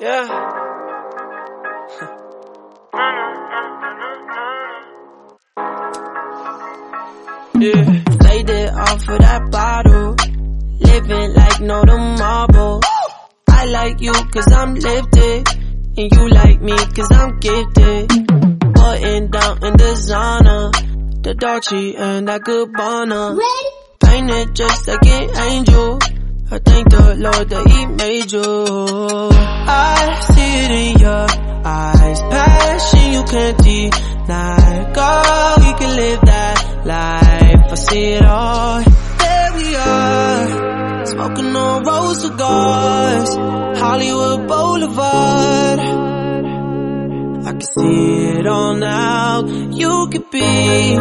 Yeah. yeah. Laid it off of that bottle. Living like no tomorrow. I like you cause I'm lifted. And you like me cause I'm gifted. Button down in designer. The Dolce and that Gabbana. Painted just like an angel. I thank the Lord that He made you. Live that life. I see it all. There we are, smoking on rose cigars, Hollywood Boulevard. I can see it all now. You could be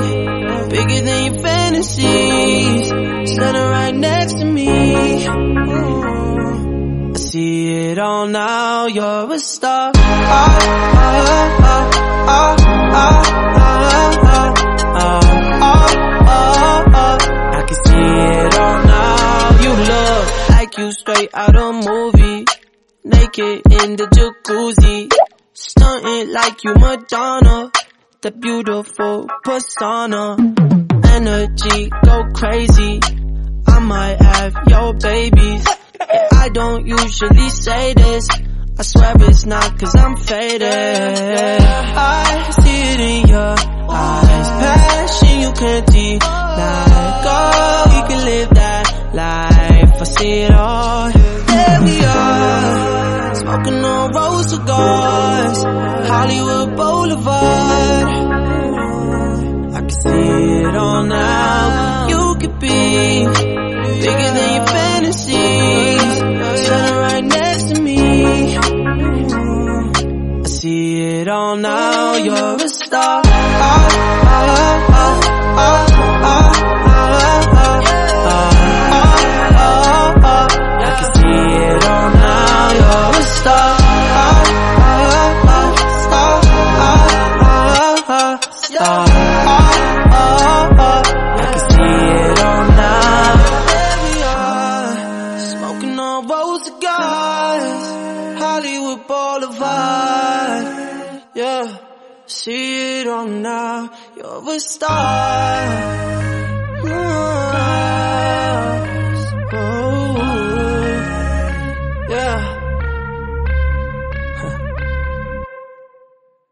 bigger than your fantasies, standing right next to me. I see it all now. You're a star. Straight out a movie, naked in the jacuzzi. Stunting like you Madonna, the beautiful persona. Energy go crazy. I might have your babies. I don't usually say this. I swear it's not cause I'm faded. I see it in your eyes. Passion you can't deny. Go, you can live that life. I see it all. Smoking on rose cigars. Hollywood Boulevard. I can see it all now. You could be bigger than your fantasies. Standing right next to me. I see it all now. You're a star. On rose cigars, Hollywood Boulevard. Yeah, see it all now. You're a star.